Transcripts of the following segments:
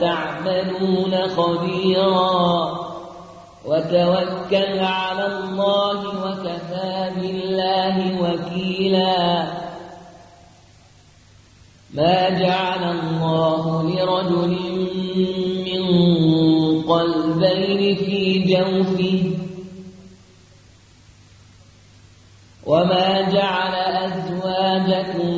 تعملون خبيرا. وتوكل على الله وكفى بالله وكيلا. ما جعل الله لرجل من قلبين في جوفه. وما جعل أزواجكم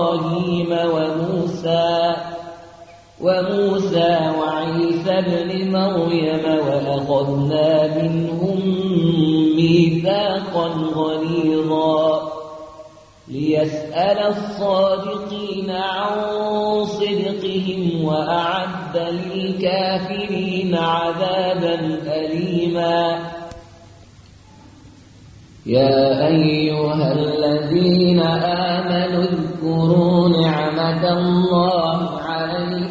وموسى وعيسى ابن مريم وأخذنا منهم ميثاقا غليظا ليسأل الصادقين عن صدقهم وأعد للكافرين عذابا أليما. يا أيها الذين آمنوا اذكروا نعمة الله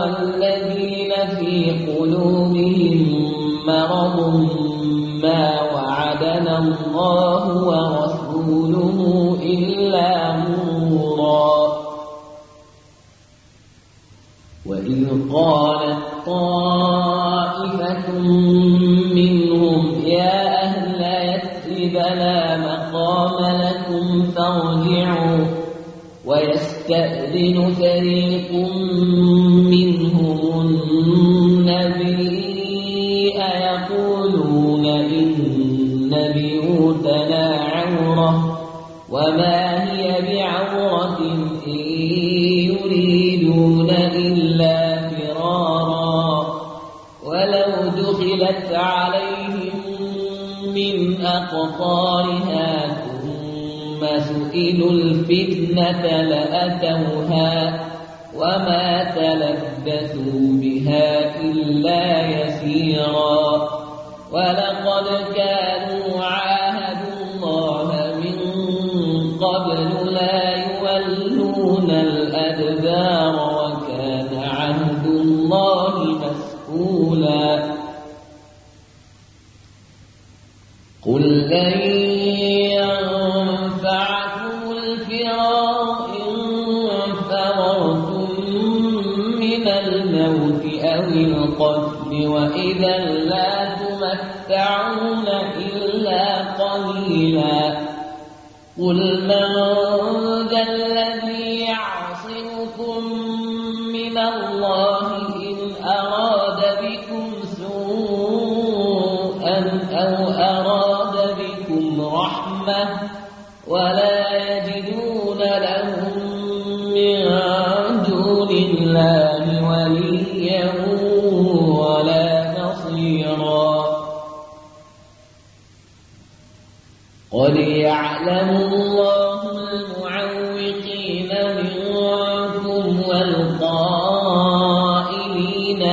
والذين في قلوبهم مرض ما وعدنا الله ورسوله إلا مرورا وإذ قالت طائفة منهم يا أهل يثرب لا مقام لكم فارجعوا ويستأذن فريق لأتوها وما تلبثوا بها إلا يسيرا ولقد كانوا عاهدوا الله من قبل لا يولون الأدبار وكان عهد الله مسؤولا قل لن قل من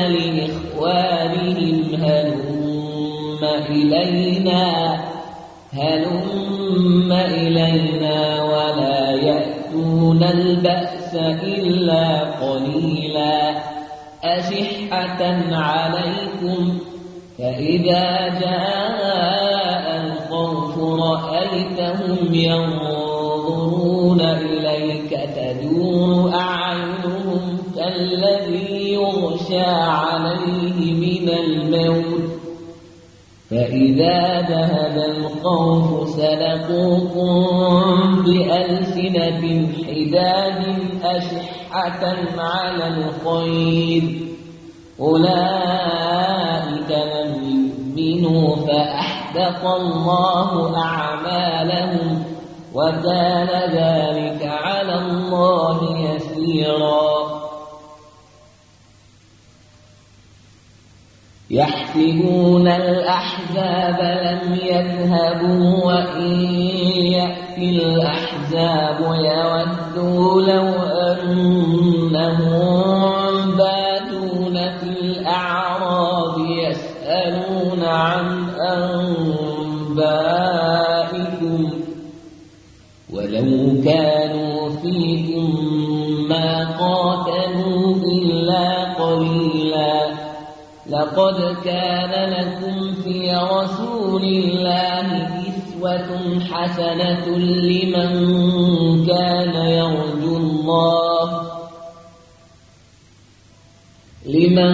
لإخوانهم هلم إلينا هلم إلينا ولا يأتون البأس إلا قليلا. أشحة عليكم فإذا جاء الخوف رأيتهم ينظرون الموت فإذا ذهب الخوف سلقوكم بألسنة حداد أشحة على الخير أولئك لم يؤمنوا فأحبط الله أعمالهم وكان ذلك على الله يسيرا يحسبون الأحزاب لم يذهبوا وإن يأتي الأحزاب يودوا لو أنهم باتون في الأعراب يسألون عن أنبائكم ولو كانوا فيكم لقد كان لكم في رسول الله إسوة حسنة لمن كان يرجو الله. لمن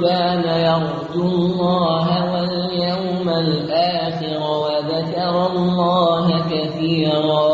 كان يرجو الله واليوم الآخر وذكر الله كثيرا.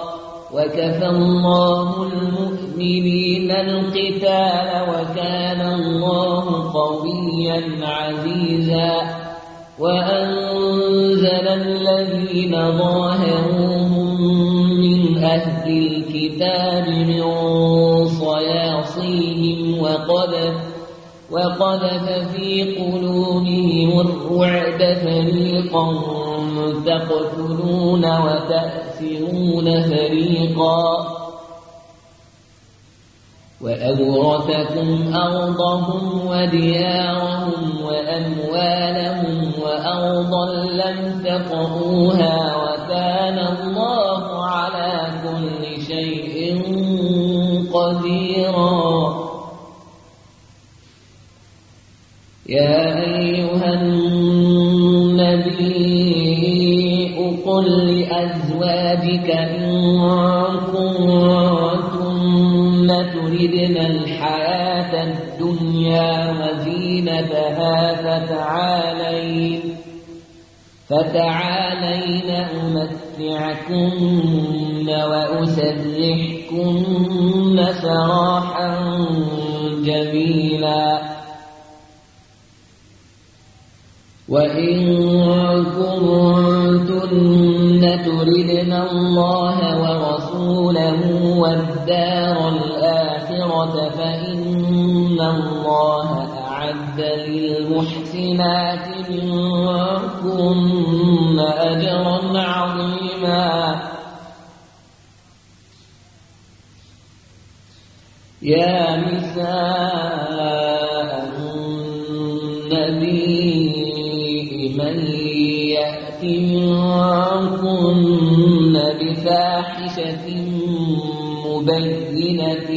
وكفى الله المؤمنين القتال وكان الله قويا عزيزا. وأنزل الذين ظاهروهم من أهل الكتاب من صياصيهم وقذف وقذف في قلوبهم الرعب فريقا تقتلون وتأسرون فريقا وأورثكم أرضهم وديارهم وأموالهم وأرضا لم تقعوها وكان الله على كل شيء قديراً يا لأزواجك إن كنتن تردن الحياة الدنيا وزينتها فتعالين فتعالين أمتعكن وأسرحكن سراحا جميلا. وإن كنتن تردن الله ورسوله والدار الآخرة فإن الله أعد للمحسنات منكن أجرا عظيما. يا نساء بفاحشة مبينة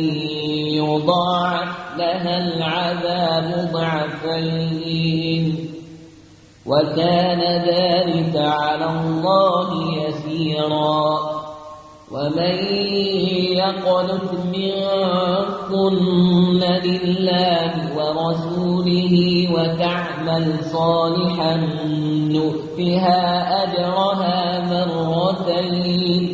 يضاعف لها العذاب ضعفين وكان ذلك على الله يسيرا ومن يقنت منكن لله ورسوله وتعمل صالحا نؤتها أجرها مرتين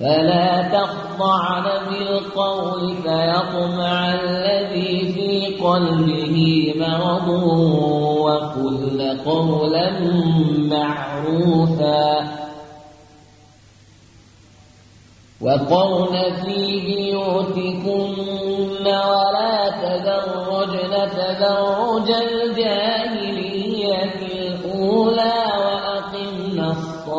فلا تخضعن بالقول فيطمع الذي في قلبه مرض وقل قولا معروفا وقرن في بيوتكن ولا تدرجن تدرج الجاهلية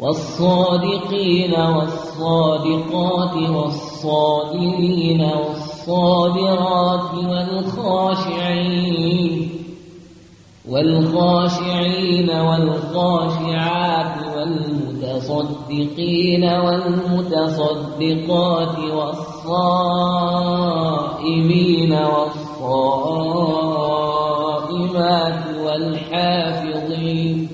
والصادقين والصادقات والصابرين والصابرات والخاشعين والخاشعين والخاشعات والمتصدقين والمتصدقات والصائمين والصائمات والحافظين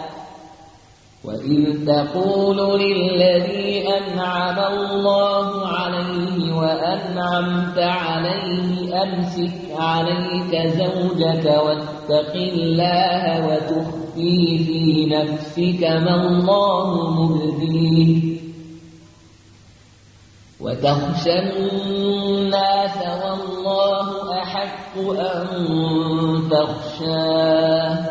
وإذ تقول للذي أنعم الله عليه وأنعمت عليه أمسك عليك زوجك واتق الله وتخفي في نفسك ما الله مبديه. وتخشى الناس والله أحق أن تخشاه.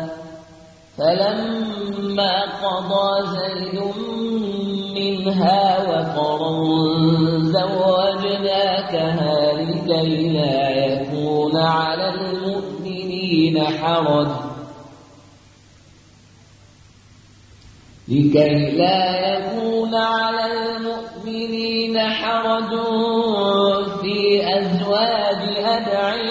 فلما قضى زيد منها وقرا زوجناكها لكي لا يكون على المؤمنين حرج. لكي لا يكون على المؤمنين حرج في أزواج أدعيائهم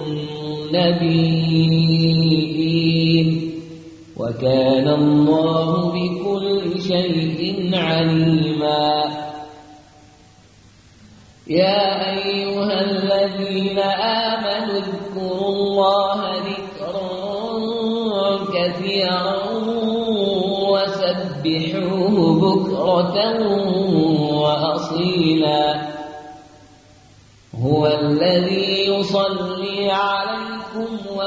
النبيين وكان الله بكل شيء عليما. يا أيها الذين آمنوا اذكروا الله ذكرا كثيرا وسبحوه بكرة وأصيلا. هو الذي يصلي عليكم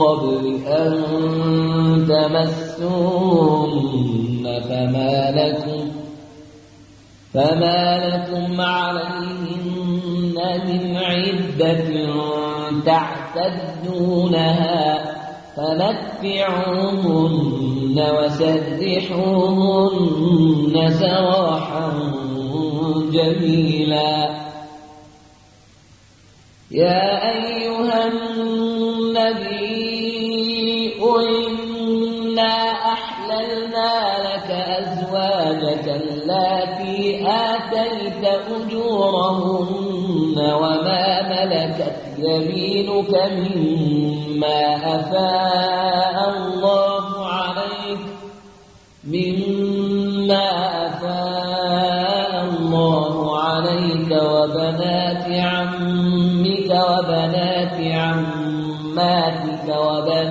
قبل أن تمسوهن فما لكم فما لكم عليهن من عدة تعتدونها فمتعوهن وسرحوهن سراحا جميلا. يا أيها النبي إنا أحللنا لك أزواجك التي آتيت أجورهن وما ملكت يمينك مما أفاء الله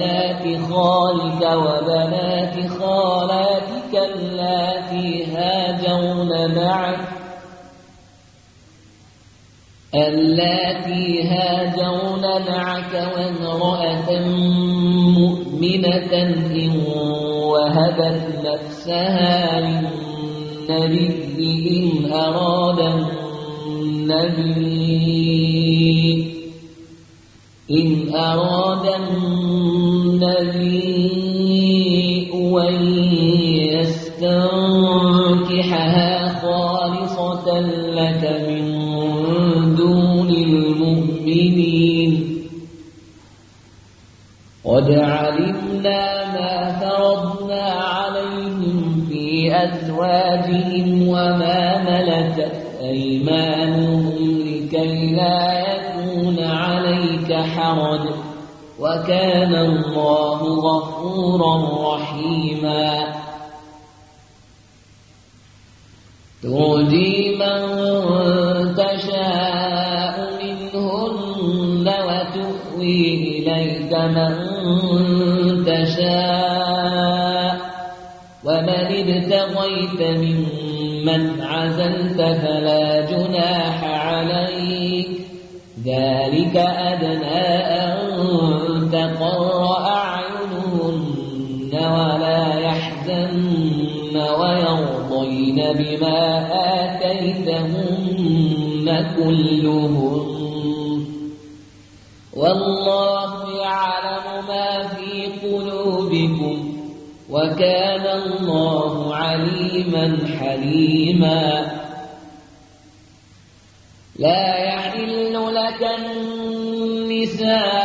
وبنات خالك وبنات خالاتك اللاتي هاجرن معك اللاتي هاجرن معك وامرأة مؤمنة إن وهبت نفسها للنبي إن أراد النبي إن أراد النبي الذي بما آتيتهن كلهن والله يعلم ما في قلوبكم وكان الله عليما حليما. لا يحل لك النساء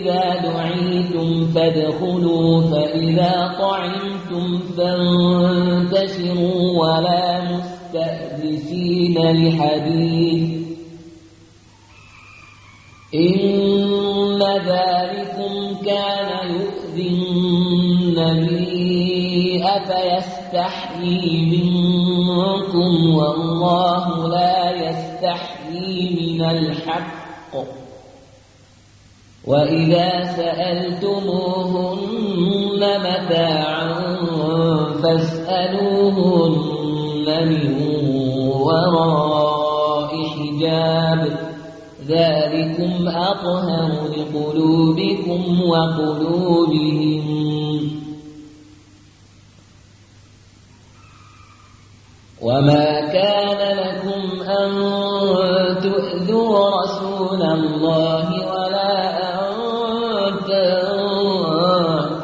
إذا دعيتم فادخلوا فإذا طعمتم فانتشروا ولا مستأنسين لحديث إن ذلكم كان يؤذي النبي أفيستحيي منكم والله لا يستحيي من الحق وإذا سألتموهن متاعا فاسألوهن من وراء حجاب. ذلكم أطهر لقلوبكم وقلوبهم وما كان لكم أن تؤذوا رسول الله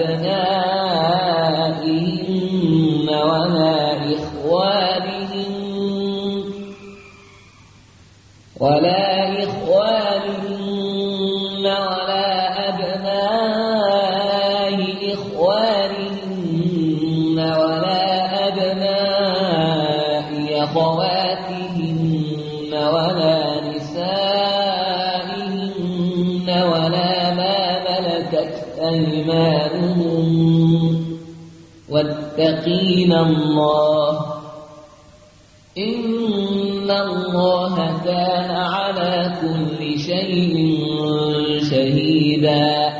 ولا أبنائهن ولا إخوانهن ولا إخوانهن واتقين الله إن الله كان على كل شيء شهيدا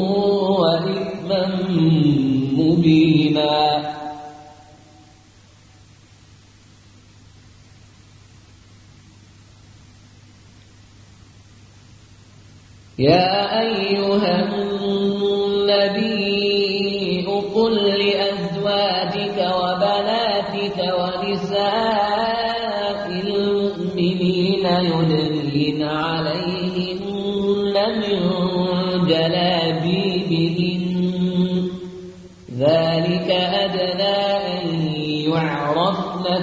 وإثما مبينا. يا أيها النبي قل لأزواجك وبناتك ونساء المؤمنين يدنين عليهن من جلابيبهن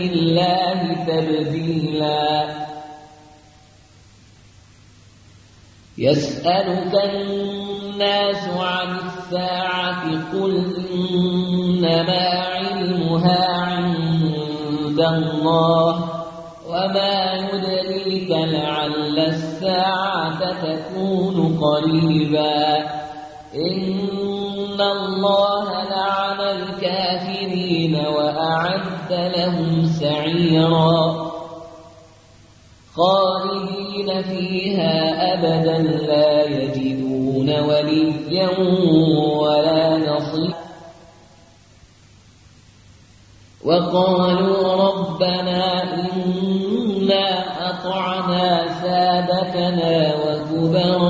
الله تبديلا يسألك الناس عن الساعة قل إنما علمها عند الله وما يدريك لعل الساعة تكون قريبا إن الله لعن الكافرين وأعد لهم سعيرا خالدين فيها أبدا لا يجدون وليا ولا نصيرا وقالوا ربنا إنا أطعنا سادتنا وكبراءنا